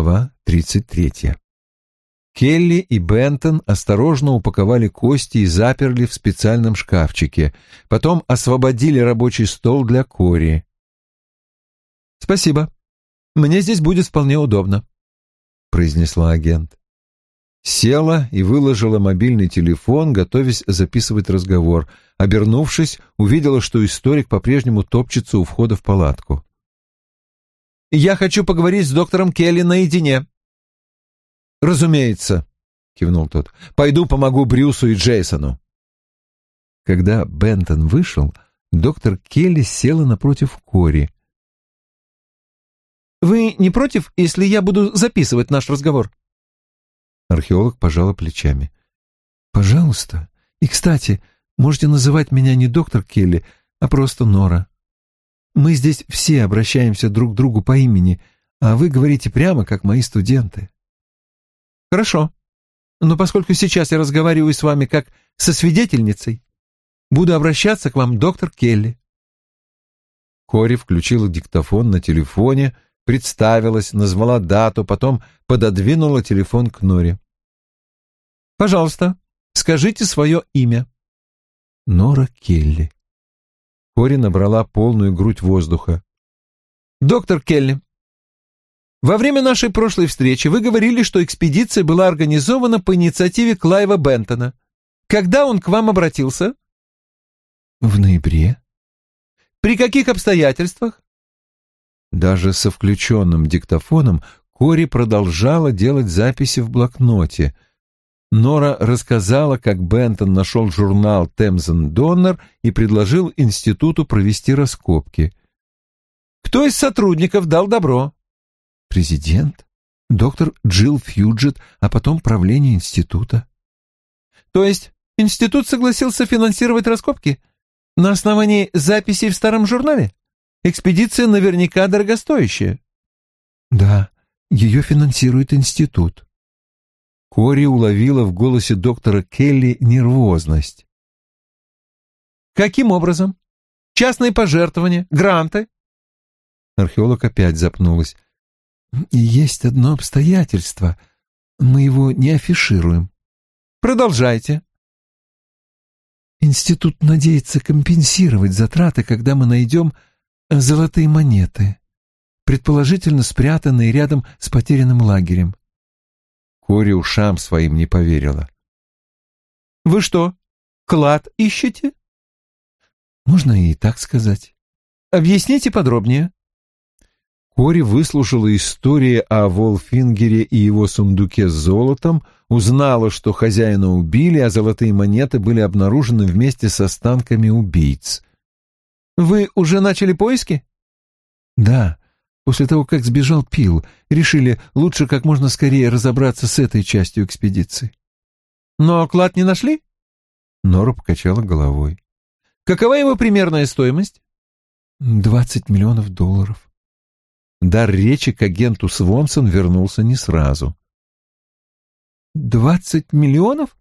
Глава 33. Келли и Бентон осторожно упаковали кости и заперли в специальном шкафчике. Потом освободили рабочий стол для Кори. «Спасибо. Мне здесь будет вполне удобно», — произнесла агент. Села и выложила мобильный телефон, готовясь записывать разговор. Обернувшись, увидела, что историк по-прежнему топчется у входа в палатку. «Я хочу поговорить с доктором Келли наедине», «Разумеется», — кивнул тот. «Пойду помогу Брюсу и Джейсону». Когда Бентон вышел, доктор Келли села напротив Кори. «Вы не против, если я буду записывать наш разговор?» Археолог пожала плечами. «Пожалуйста. И, кстати, можете называть меня не доктор Келли, а просто Нора. Мы здесь все обращаемся друг к другу по имени, а вы говорите прямо, как мои студенты». Хорошо. Но поскольку сейчас я разговариваю с вами как со свидетельницей, буду обращаться к вам, доктор Келли. Кори включила диктофон на телефоне, представилась, назвала дату, потом пододвинула телефон к Норе. «Пожалуйста, скажите свое имя». Нора Келли. Кори набрала полную грудь воздуха. «Доктор Келли, во время нашей прошлой встречи вы говорили, что экспедиция была организована по инициативе Клайва Бентона. Когда он к вам обратился? В ноябре. При каких обстоятельствах? Даже со включенным диктофоном Кори продолжала делать записи в блокноте. Нора рассказала, как Бентон нашел журнал «Темзен Доннер» и предложил институту провести раскопки. «Кто из сотрудников дал добро?» Президент, доктор Джилл Фьюджет, а потом правление института. То есть институт согласился финансировать раскопки? На основании записей в старом журнале? Экспедиция наверняка дорогостоящая. Да, ее финансирует институт. Кори уловила в голосе доктора Келли нервозность. Каким образом? Частные пожертвования, гранты? Археолог опять запнулась. Есть одно обстоятельство. Мы его не афишируем. Продолжайте. Институт надеется компенсировать затраты, когда мы найдем золотые монеты, предположительно спрятанные рядом с потерянным лагерем. Кори ушам своим не поверила. «Вы что, клад ищете?» «Можно и так сказать». «Объясните подробнее». Кори выслушала истории о Волфингере и его сундуке с золотом, узнала, что хозяина убили, а золотые монеты были обнаружены вместе с останками убийц. «Вы уже начали поиски?» «Да, после того, как сбежал Пил, решили лучше как можно скорее разобраться с этой частью экспедиции». «Но клад не нашли?» Нора покачала головой. «Какова его примерная стоимость?» «Двадцать миллионов долларов». Дар речи к агенту Свонсон вернулся не сразу. «Двадцать миллионов?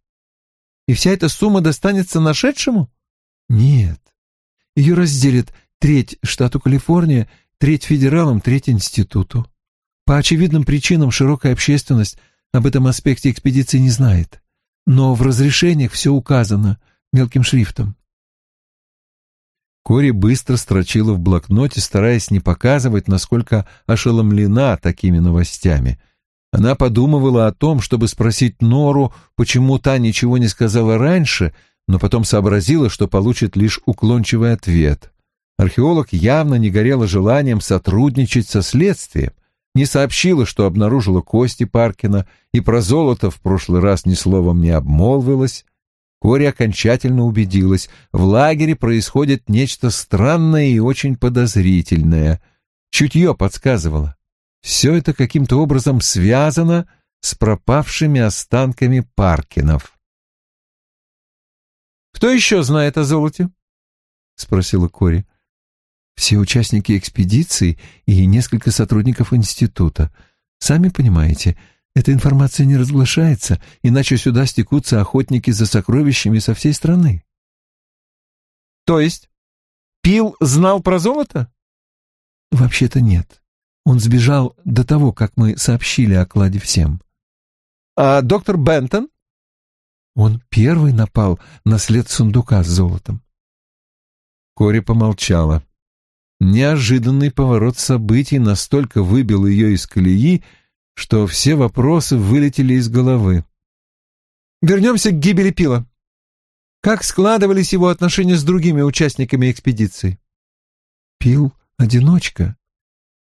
И вся эта сумма достанется нашедшему?» «Нет. Ее разделит треть штату Калифорния, треть федералам, треть институту. По очевидным причинам широкая общественность об этом аспекте экспедиции не знает. Но в разрешениях все указано мелким шрифтом. Кори быстро строчила в блокноте, стараясь не показывать, насколько ошеломлена такими новостями. Она подумывала о том, чтобы спросить Нору, почему та ничего не сказала раньше, но потом сообразила, что получит лишь уклончивый ответ. Археолог явно не горела желанием сотрудничать со следствием, не сообщила, что обнаружила кости Паркина, и про золото в прошлый раз ни словом не обмолвилась. Кори окончательно убедилась, в лагере происходит нечто странное и очень подозрительное. Чутье подсказывало. Все это каким-то образом связано с пропавшими останками Паркинов. «Кто еще знает о золоте?» — спросила Кори. «Все участники экспедиции и несколько сотрудников института. Сами понимаете, — эта информация не разглашается, иначе сюда стекутся охотники за сокровищами со всей страны. То есть Пил знал про золото? Вообще-то нет. Он сбежал до того, как мы сообщили о кладе всем. А доктор Бентон? Он первый напал на след сундука с золотом. Кори помолчала. Неожиданный поворот событий настолько выбил ее из колеи, что все вопросы вылетели из головы. Вернемся к гибели Пила. Как складывались его отношения с другими участниками экспедиции? Пил — одиночка.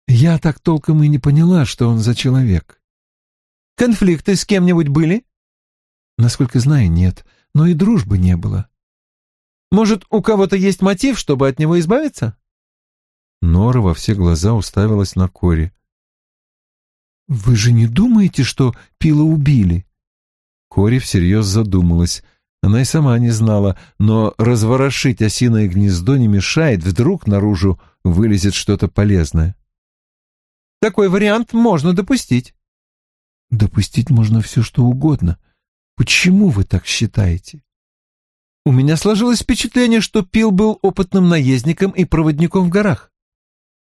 Я так толком и не поняла, что он за человек. Конфликты с кем-нибудь были? Насколько знаю, нет, но и дружбы не было. Может, у кого-то есть мотив, чтобы от него избавиться? Нора во все глаза уставилась на Кори. «Вы же не думаете, что Пила убили?» Кори всерьез задумалась. Она и сама не знала, но разворошить осиное гнездо не мешает, вдруг наружу вылезет что-то полезное. «Такой вариант можно допустить». «Допустить можно все, что угодно. Почему вы так считаете?» «У меня сложилось впечатление, что Пил был опытным наездником и проводником в горах», —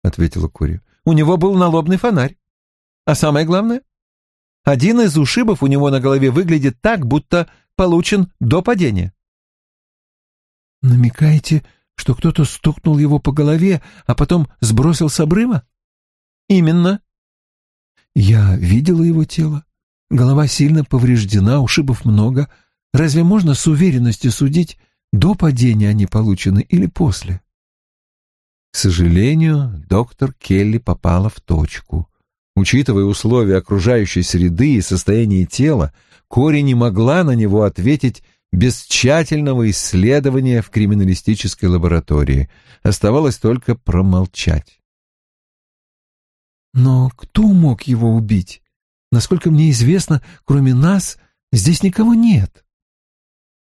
ответила Кори. «У него был налобный фонарь. А самое главное, один из ушибов у него на голове выглядит так, будто получен до падения. Намекаете, что кто-то стукнул его по голове, а потом сбросил с обрыва? Именно. Я видела его тело. Голова сильно повреждена, ушибов много. Разве можно с уверенностью судить, до падения они получены или после? К сожалению, доктор Келли попала в точку. Учитывая условия окружающей среды и состояние тела, Кори не могла на него ответить без тщательного исследования в криминалистической лаборатории. Оставалось только промолчать. «Но кто мог его убить? Насколько мне известно, кроме нас здесь никого нет».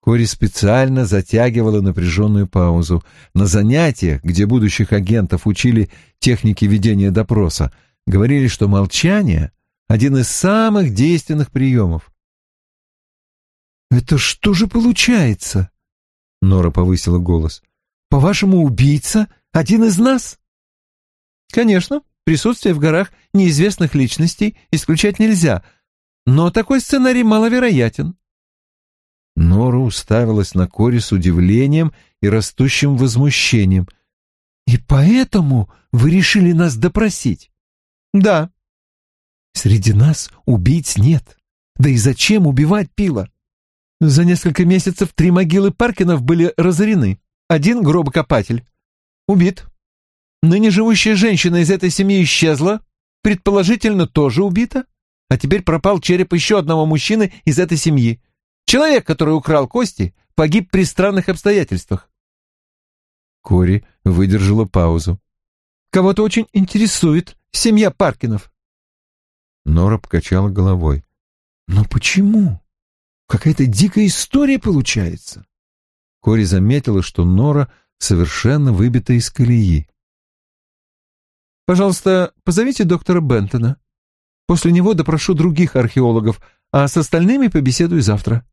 Кори специально затягивала напряженную паузу. На занятиях, где будущих агентов учили технике ведения допроса, говорили, что молчание — один из самых действенных приемов. «Это что же получается?» — Нора повысила голос. «По-вашему, убийца — один из нас?» «Конечно, присутствие в горах неизвестных личностей исключать нельзя, но такой сценарий маловероятен». Нора уставилась на Кори с удивлением и растущим возмущением. «И поэтому вы решили нас допросить?» Да. Среди нас убийц нет. Да и зачем убивать Пила? За несколько месяцев три могилы Паркинов были разорены. Один гробокопатель. Убит. Ныне живущая женщина из этой семьи исчезла, предположительно тоже убита, а теперь пропал череп еще одного мужчины из этой семьи. Человек, который украл кости, погиб при странных обстоятельствах. Кори выдержала паузу. Кого-то очень интересует семья Паркинов. Нора покачала головой. Но почему? Какая-то дикая история получается. Кори заметила, что Нора совершенно выбита из колеи. «Пожалуйста, позовите доктора Бентона. После него допрошу других археологов, а с остальными побеседую завтра».